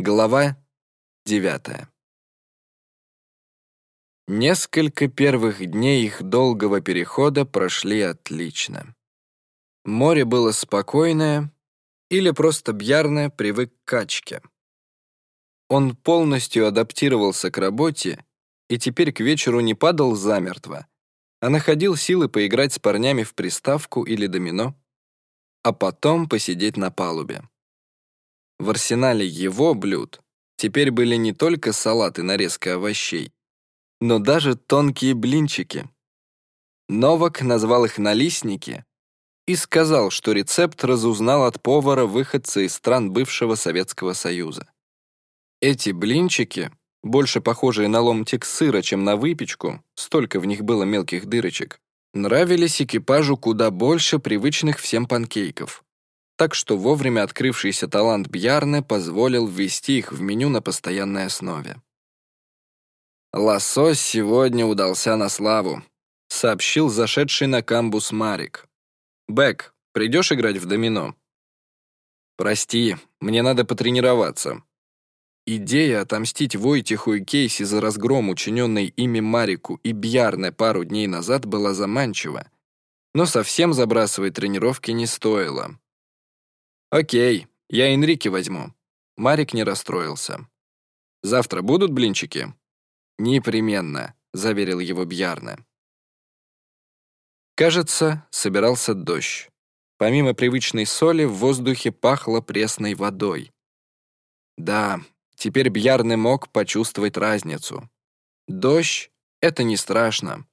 Глава девятая. Несколько первых дней их долгого перехода прошли отлично. Море было спокойное, или просто Бьярне привык к качке. Он полностью адаптировался к работе и теперь к вечеру не падал замертво, а находил силы поиграть с парнями в приставку или домино, а потом посидеть на палубе. В арсенале его блюд теперь были не только салаты нарезка овощей, но даже тонкие блинчики. Новак назвал их налистники и сказал, что рецепт разузнал от повара выходца из стран бывшего Советского Союза. Эти блинчики, больше похожие на ломтик сыра, чем на выпечку, столько в них было мелких дырочек, нравились экипажу куда больше привычных всем панкейков так что вовремя открывшийся талант Бьярне позволил ввести их в меню на постоянной основе. «Лосось сегодня удался на славу», — сообщил зашедший на камбус Марик. «Бэк, придешь играть в домино?» «Прости, мне надо потренироваться». Идея отомстить Войтиху и Кейси за разгром, учиненный ими Марику и Бьярне пару дней назад, была заманчива, но совсем забрасывать тренировки не стоило. «Окей, я Энрике возьму». Марик не расстроился. «Завтра будут блинчики?» «Непременно», — заверил его Бьярне. Кажется, собирался дождь. Помимо привычной соли, в воздухе пахло пресной водой. Да, теперь Бьярне мог почувствовать разницу. Дождь — это не страшно.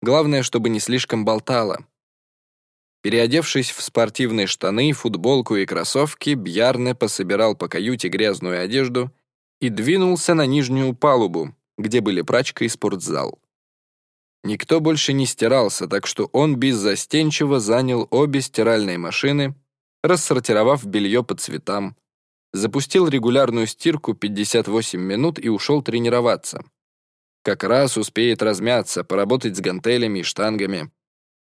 Главное, чтобы не слишком болтало. Переодевшись в спортивные штаны, футболку и кроссовки, Бьярне пособирал по каюте грязную одежду и двинулся на нижнюю палубу, где были прачка и спортзал. Никто больше не стирался, так что он беззастенчиво занял обе стиральные машины, рассортировав белье по цветам, запустил регулярную стирку 58 минут и ушел тренироваться. Как раз успеет размяться, поработать с гантелями и штангами.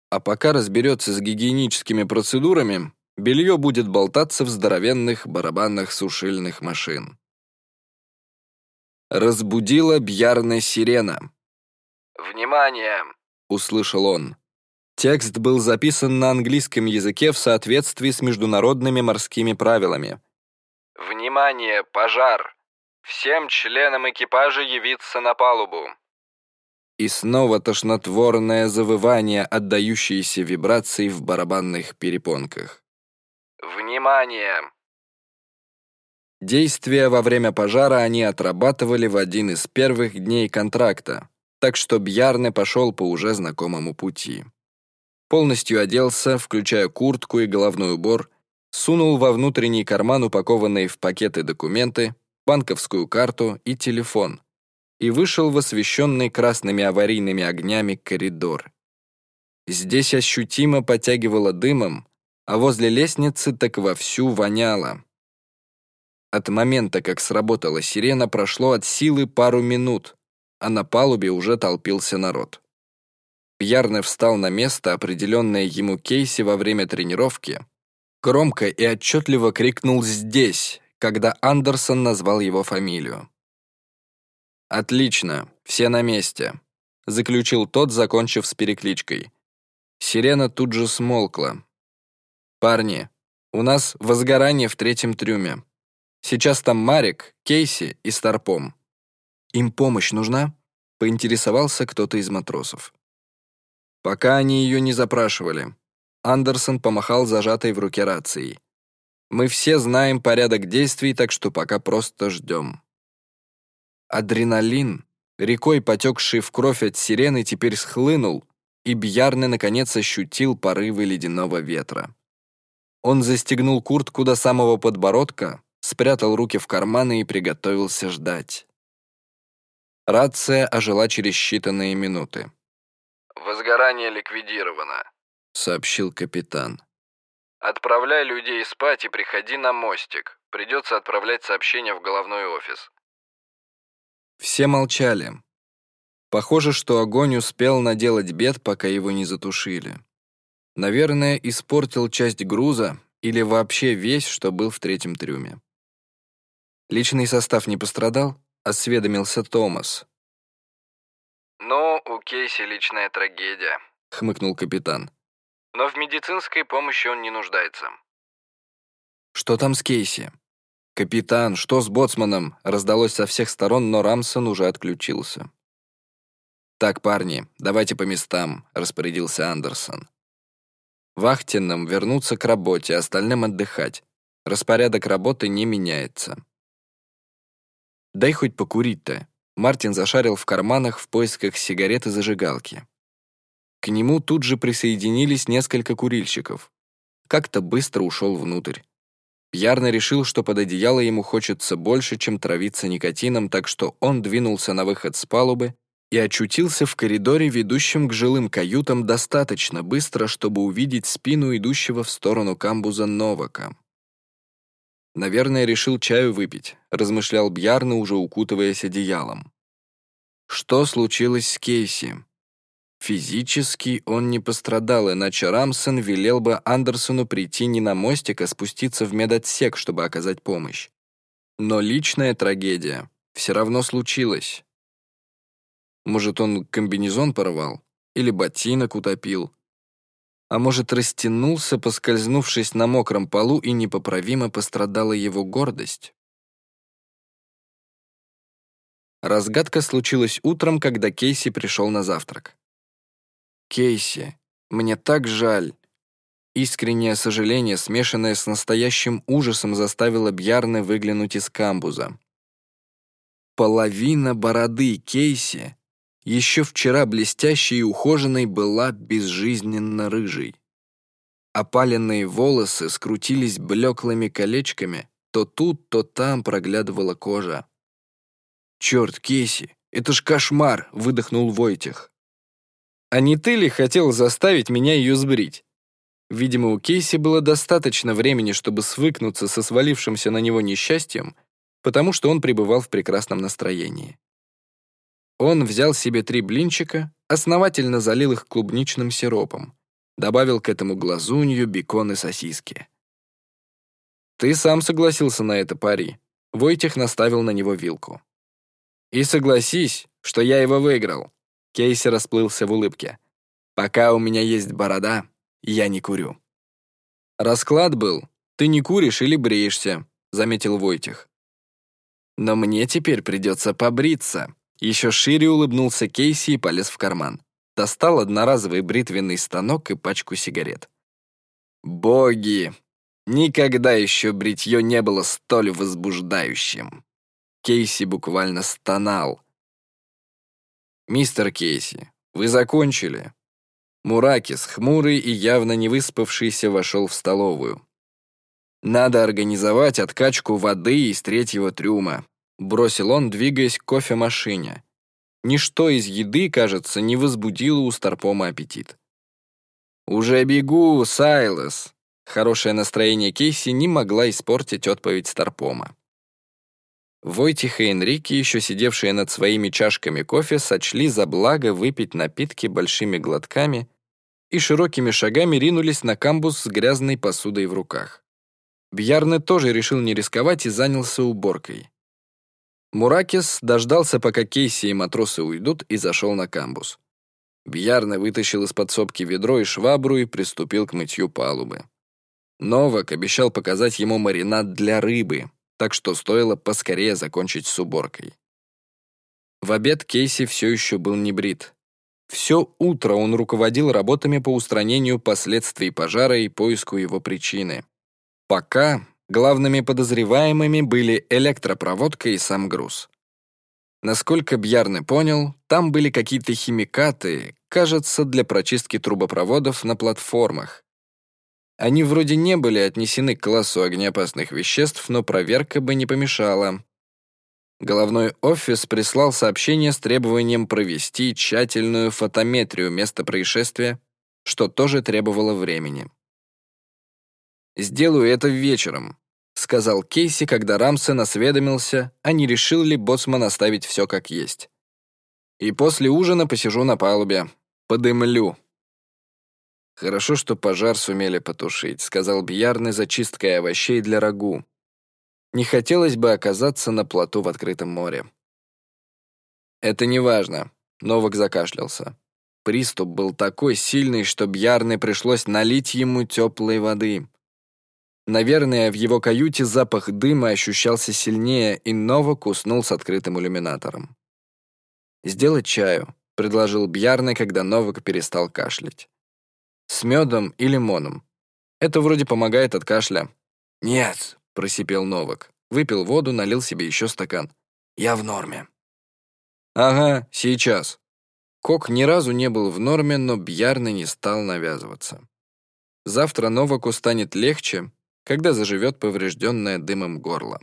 А пока разберется с гигиеническими процедурами, белье будет болтаться в здоровенных барабанных сушильных машин. Разбудила бьярная сирена. «Внимание!» — услышал он. Текст был записан на английском языке в соответствии с международными морскими правилами. «Внимание! Пожар! Всем членам экипажа явиться на палубу!» И снова тошнотворное завывание, отдающееся вибрацией в барабанных перепонках. «Внимание!» Действия во время пожара они отрабатывали в один из первых дней контракта, так что Бьярне пошел по уже знакомому пути. Полностью оделся, включая куртку и головной убор, сунул во внутренний карман упакованные в пакеты документы, банковскую карту и телефон, и вышел в освещенный красными аварийными огнями коридор. Здесь ощутимо потягивало дымом, а возле лестницы так вовсю воняло. От момента, как сработала сирена, прошло от силы пару минут, а на палубе уже толпился народ. Пьярне встал на место, определенное ему Кейси во время тренировки, громко и отчетливо крикнул «Здесь!», когда Андерсон назвал его фамилию. «Отлично, все на месте», — заключил тот, закончив с перекличкой. Сирена тут же смолкла. «Парни, у нас возгорание в третьем трюме. Сейчас там Марик, Кейси и Старпом. Им помощь нужна?» — поинтересовался кто-то из матросов. Пока они ее не запрашивали. Андерсон помахал зажатой в руке рацией. «Мы все знаем порядок действий, так что пока просто ждем». Адреналин, рекой потекший в кровь от сирены, теперь схлынул, и Бьярне наконец ощутил порывы ледяного ветра. Он застегнул куртку до самого подбородка, спрятал руки в карманы и приготовился ждать. Рация ожила через считанные минуты. «Возгорание ликвидировано», — сообщил капитан. «Отправляй людей спать и приходи на мостик. Придется отправлять сообщение в головной офис. Все молчали. Похоже, что огонь успел наделать бед, пока его не затушили. Наверное, испортил часть груза или вообще весь, что был в третьем трюме. Личный состав не пострадал?» — осведомился Томас. «Ну, у Кейси личная трагедия», — хмыкнул капитан. «Но в медицинской помощи он не нуждается». «Что там с Кейси?» «Капитан, что с боцманом?» раздалось со всех сторон, но Рамсон уже отключился. «Так, парни, давайте по местам», — распорядился Андерсон. Вахтенным вернуться к работе, остальным отдыхать. Распорядок работы не меняется. «Дай хоть покурить-то». Мартин зашарил в карманах в поисках сигарет и зажигалки. К нему тут же присоединились несколько курильщиков. Как-то быстро ушел внутрь. Пьярно решил, что под одеяло ему хочется больше, чем травиться никотином, так что он двинулся на выход с палубы и очутился в коридоре, ведущем к жилым каютам достаточно быстро, чтобы увидеть спину идущего в сторону камбуза Новака. «Наверное, решил чаю выпить», — размышлял Бьярна, уже укутываясь одеялом. Что случилось с Кейси? Физически он не пострадал, иначе Рамсон велел бы Андерсону прийти не на мостик, а спуститься в медотсек, чтобы оказать помощь. Но личная трагедия все равно случилась. Может, он комбинезон порвал? Или ботинок утопил? А может, растянулся, поскользнувшись на мокром полу, и непоправимо пострадала его гордость? Разгадка случилась утром, когда Кейси пришел на завтрак. «Кейси, мне так жаль». Искреннее сожаление, смешанное с настоящим ужасом, заставило Бьярны выглянуть из камбуза. Половина бороды Кейси, еще вчера блестящей и ухоженной, была безжизненно рыжей. Опаленные волосы скрутились блеклыми колечками, то тут, то там проглядывала кожа. «Черт, Кейси, это ж кошмар!» — выдохнул Войтих. А не ты ли хотел заставить меня ее сбрить? Видимо, у Кейси было достаточно времени, чтобы свыкнуться со свалившимся на него несчастьем, потому что он пребывал в прекрасном настроении. Он взял себе три блинчика, основательно залил их клубничным сиропом, добавил к этому глазунью, бекон и сосиски. «Ты сам согласился на это пари», — Войтех наставил на него вилку. «И согласись, что я его выиграл», Кейси расплылся в улыбке. «Пока у меня есть борода, я не курю». «Расклад был. Ты не куришь или бреешься», — заметил Войтих. «Но мне теперь придется побриться». Еще шире улыбнулся Кейси и полез в карман. Достал одноразовый бритвенный станок и пачку сигарет. «Боги! Никогда еще бритье не было столь возбуждающим!» Кейси буквально стонал, «Мистер Кейси, вы закончили?» Муракис, хмурый и явно не выспавшийся, вошел в столовую. «Надо организовать откачку воды из третьего трюма», бросил он, двигаясь к кофемашине. Ничто из еды, кажется, не возбудило у Старпома аппетит. «Уже бегу, Сайлос!» Хорошее настроение Кейси не могла испортить отповедь Старпома. Войтих и Энрике, еще сидевшие над своими чашками кофе, сочли за благо выпить напитки большими глотками и широкими шагами ринулись на камбус с грязной посудой в руках. Бьярне тоже решил не рисковать и занялся уборкой. Муракис дождался, пока Кейси и матросы уйдут, и зашел на камбус. Бьярне вытащил из подсобки ведро и швабру и приступил к мытью палубы. Новак обещал показать ему маринад для рыбы, так что стоило поскорее закончить с уборкой. В обед Кейси все еще был не брит. Все утро он руководил работами по устранению последствий пожара и поиску его причины. Пока главными подозреваемыми были электропроводка и сам груз. Насколько Бьярны понял, там были какие-то химикаты, кажется, для прочистки трубопроводов на платформах, они вроде не были отнесены к классу огнеопасных веществ, но проверка бы не помешала. Головной офис прислал сообщение с требованием провести тщательную фотометрию места происшествия, что тоже требовало времени. «Сделаю это вечером», — сказал Кейси, когда Рамсен осведомился, а не решил ли боцман оставить все как есть. «И после ужина посижу на палубе, подымлю». «Хорошо, что пожар сумели потушить», — сказал Бьярны за чисткой овощей для рагу. Не хотелось бы оказаться на плоту в открытом море. «Это не важно», — Новак закашлялся. Приступ был такой сильный, что Бьярне пришлось налить ему теплой воды. Наверное, в его каюте запах дыма ощущался сильнее, и Новак уснул с открытым иллюминатором. «Сделать чаю», — предложил Бьярне, когда Новак перестал кашлять. «С медом и лимоном. Это вроде помогает от кашля». «Нет», — просипел Новак. Выпил воду, налил себе еще стакан. «Я в норме». «Ага, сейчас». Кок ни разу не был в норме, но Бьярне не стал навязываться. Завтра Новаку станет легче, когда заживет поврежденное дымом горло.